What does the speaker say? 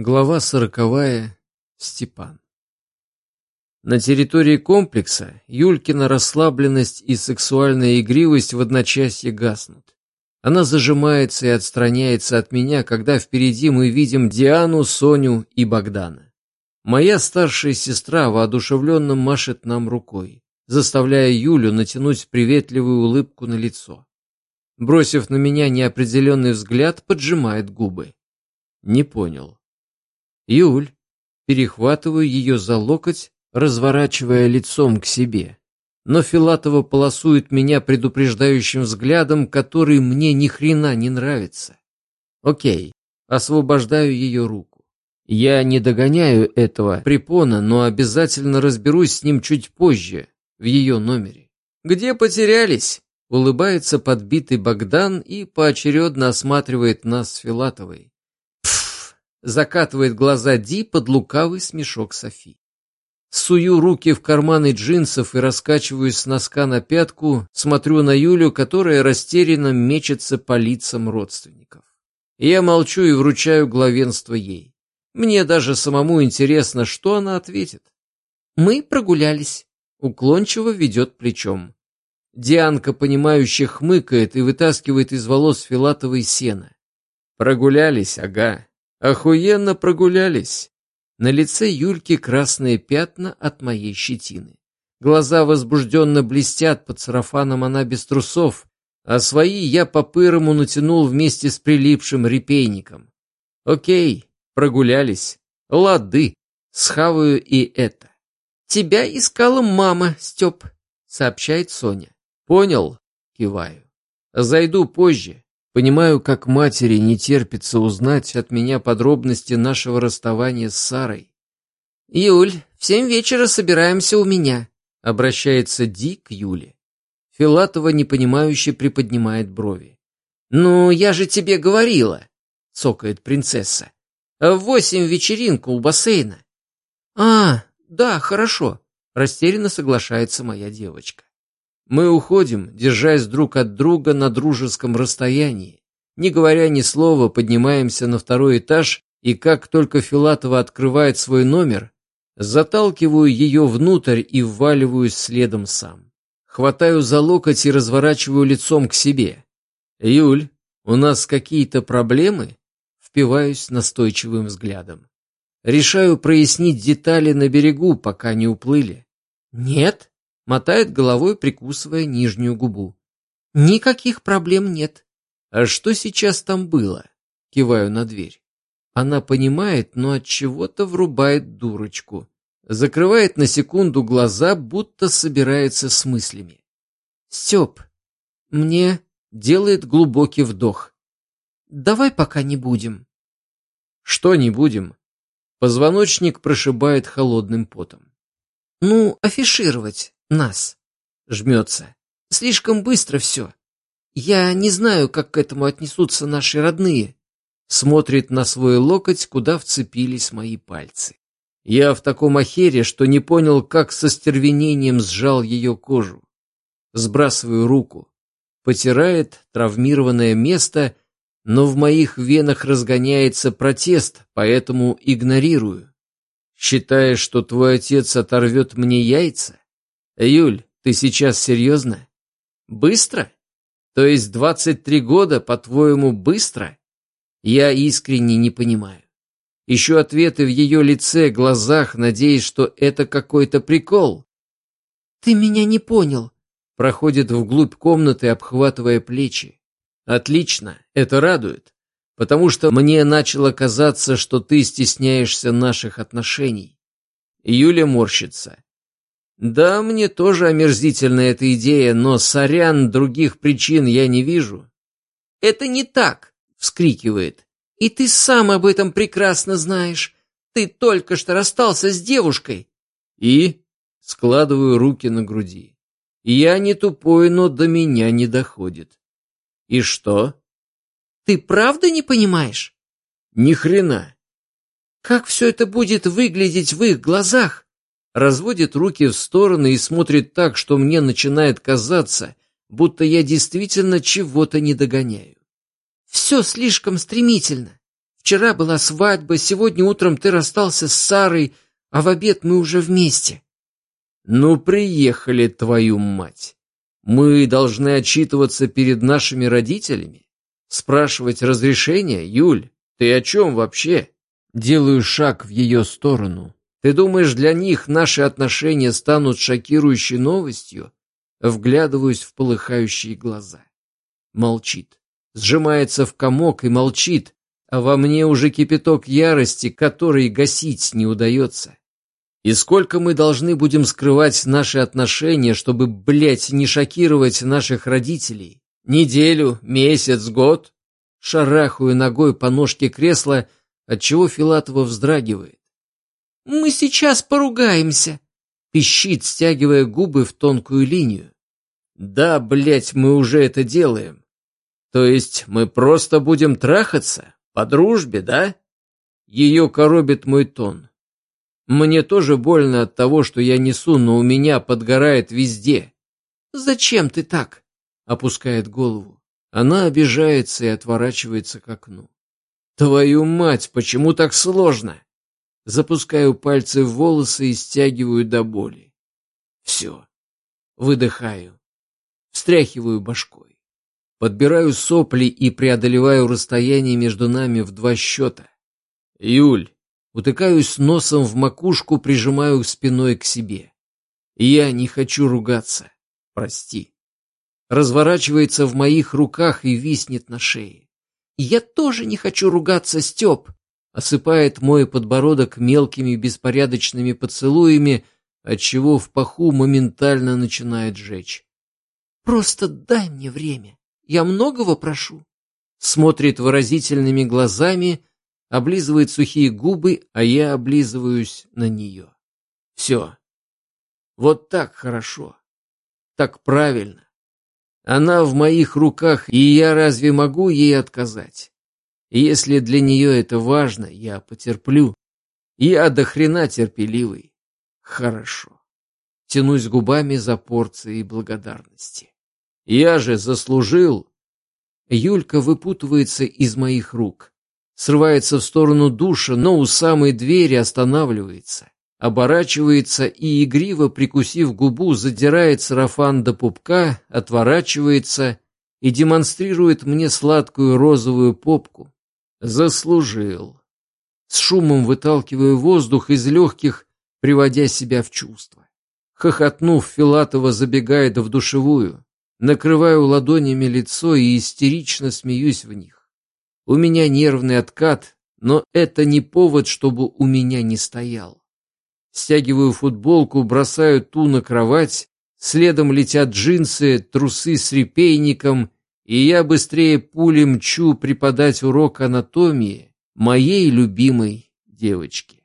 Глава сороковая. Степан. На территории комплекса Юлькина расслабленность и сексуальная игривость в одночасье гаснут. Она зажимается и отстраняется от меня, когда впереди мы видим Диану, Соню и Богдана. Моя старшая сестра воодушевленно машет нам рукой, заставляя Юлю натянуть приветливую улыбку на лицо. Бросив на меня неопределенный взгляд, поджимает губы. Не понял. Юль, перехватываю ее за локоть, разворачивая лицом к себе. Но Филатова полосует меня предупреждающим взглядом, который мне ни хрена не нравится. Окей, освобождаю ее руку. Я не догоняю этого препона, но обязательно разберусь с ним чуть позже, в ее номере. «Где потерялись?» — улыбается подбитый Богдан и поочередно осматривает нас с Филатовой закатывает глаза Ди под лукавый смешок Софи. Сую руки в карманы джинсов и раскачиваюсь с носка на пятку, смотрю на Юлю, которая растерянно мечется по лицам родственников. Я молчу и вручаю главенство ей. Мне даже самому интересно, что она ответит. Мы прогулялись. Уклончиво ведет плечом. Дианка, понимающе хмыкает и вытаскивает из волос Филатовой сена. Прогулялись, ага. Охуенно прогулялись. На лице Юльки красные пятна от моей щетины. Глаза возбужденно блестят, под сарафаном она без трусов, а свои я по-пырому натянул вместе с прилипшим репейником. Окей, прогулялись. Лады, схаваю и это. Тебя искала мама, Степ, сообщает Соня. Понял, киваю. Зайду позже. Понимаю, как матери не терпится узнать от меня подробности нашего расставания с Сарой. «Юль, в семь вечера собираемся у меня», — обращается Ди к Юле. Филатова непонимающе приподнимает брови. «Ну, я же тебе говорила», — цокает принцесса. «В восемь вечеринка у бассейна». «А, да, хорошо», — растерянно соглашается моя девочка. Мы уходим, держась друг от друга на дружеском расстоянии. Не говоря ни слова, поднимаемся на второй этаж, и как только Филатова открывает свой номер, заталкиваю ее внутрь и вваливаюсь следом сам. Хватаю за локоть и разворачиваю лицом к себе. «Юль, у нас какие-то проблемы?» Впиваюсь настойчивым взглядом. Решаю прояснить детали на берегу, пока не уплыли. «Нет?» Мотает головой, прикусывая нижнюю губу. Никаких проблем нет. А что сейчас там было? Киваю на дверь. Она понимает, но от чего-то врубает дурочку. Закрывает на секунду глаза, будто собирается с мыслями. Степ, мне делает глубокий вдох. Давай пока не будем. Что не будем? Позвоночник прошибает холодным потом. Ну, афишировать нас. Жмется. Слишком быстро все. Я не знаю, как к этому отнесутся наши родные. Смотрит на свой локоть, куда вцепились мои пальцы. Я в таком охере, что не понял, как со стервенением сжал ее кожу. Сбрасываю руку. Потирает травмированное место, но в моих венах разгоняется протест, поэтому игнорирую. Считаешь, что твой отец оторвет мне яйца? Юль, ты сейчас серьезно? Быстро? То есть 23 года, по-твоему, быстро? Я искренне не понимаю. Ищу ответы в ее лице, глазах, надеясь, что это какой-то прикол. Ты меня не понял. Проходит вглубь комнаты, обхватывая плечи. Отлично, это радует. Потому что мне начало казаться, что ты стесняешься наших отношений. Юля морщится. Да, мне тоже омерзительна эта идея, но, сорян, других причин я не вижу. Это не так, вскрикивает. И ты сам об этом прекрасно знаешь. Ты только что расстался с девушкой. И складываю руки на груди. Я не тупой, но до меня не доходит. И что? Ты правда не понимаешь? Ни хрена. Как все это будет выглядеть в их глазах? Разводит руки в стороны и смотрит так, что мне начинает казаться, будто я действительно чего-то не догоняю. Все слишком стремительно. Вчера была свадьба, сегодня утром ты расстался с Сарой, а в обед мы уже вместе». «Ну, приехали, твою мать! Мы должны отчитываться перед нашими родителями? Спрашивать разрешения, Юль? Ты о чем вообще?» Делаю шаг в ее сторону. «Ты думаешь, для них наши отношения станут шокирующей новостью?» Вглядываюсь в полыхающие глаза. Молчит. Сжимается в комок и молчит, а во мне уже кипяток ярости, который гасить не удается. И сколько мы должны будем скрывать наши отношения, чтобы, блядь, не шокировать наших родителей? Неделю, месяц, год? Шарахаю ногой по ножке кресла, отчего Филатова вздрагивает. «Мы сейчас поругаемся», — пищит, стягивая губы в тонкую линию. «Да, блядь, мы уже это делаем. То есть мы просто будем трахаться? По дружбе, да?» Ее коробит мой тон. Мне тоже больно от того, что я несу, но у меня подгорает везде. «Зачем ты так?» — опускает голову. Она обижается и отворачивается к окну. «Твою мать, почему так сложно?» Запускаю пальцы в волосы и стягиваю до боли. Все. Выдыхаю. Встряхиваю башкой. Подбираю сопли и преодолеваю расстояние между нами в два счета. «Юль, Утыкаюсь носом в макушку, прижимаю спиной к себе. Я не хочу ругаться. Прости. Разворачивается в моих руках и виснет на шее. Я тоже не хочу ругаться, Степ. Осыпает мой подбородок мелкими беспорядочными поцелуями, отчего в паху моментально начинает жечь. Просто дай мне время. Я многого прошу. Смотрит выразительными глазами, облизывает сухие губы, а я облизываюсь на нее. Все. Вот так хорошо. Так правильно. Она в моих руках, и я разве могу ей отказать? Если для нее это важно, я потерплю. Я до хрена терпеливый. Хорошо. Тянусь губами за порцией благодарности. Я же заслужил. Юлька выпутывается из моих рук срывается в сторону душа, но у самой двери останавливается, оборачивается и, игриво прикусив губу, задирает сарафан до пупка, отворачивается и демонстрирует мне сладкую розовую попку. Заслужил. С шумом выталкиваю воздух из легких, приводя себя в чувство. Хохотнув, Филатова забегает в душевую, накрываю ладонями лицо и истерично смеюсь в них. У меня нервный откат, но это не повод, чтобы у меня не стоял. Стягиваю футболку, бросаю ту на кровать, следом летят джинсы, трусы с репейником, и я быстрее пули мчу преподать урок анатомии моей любимой девочке.